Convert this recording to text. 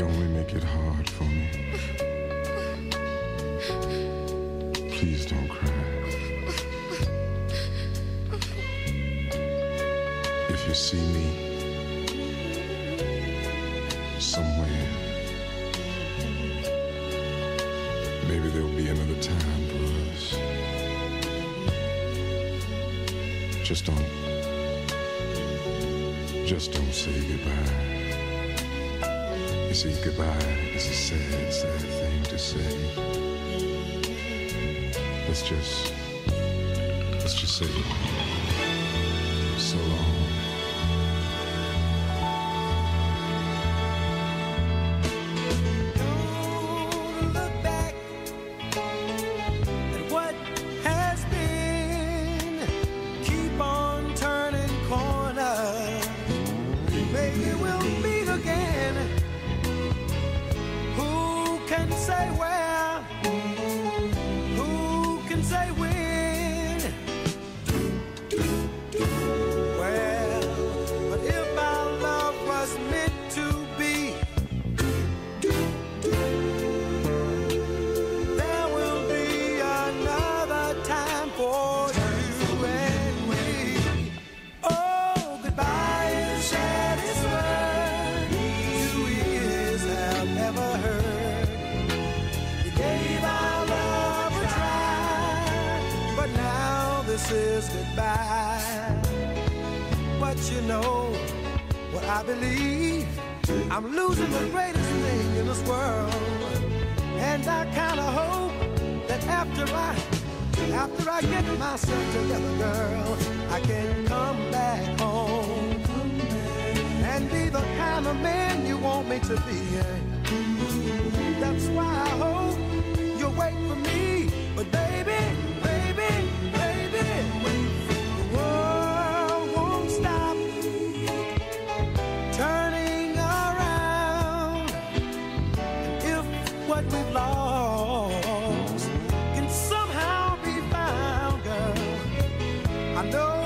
You only make it hard for me. Please don't cry. If you see me somewhere, maybe there'll be another time for us. Just don't, just don't say goodbye. You see, goodbye is a sad, sad thing to say. Let's just, let's just say so long. Can you know what I believe. I'm losing the greatest thing in this world. And I kinda hope that after I, after I get myself together, girl, I can come back home and be the kind of man you want me to be. That's why I hope you'll wait for me. But baby, I know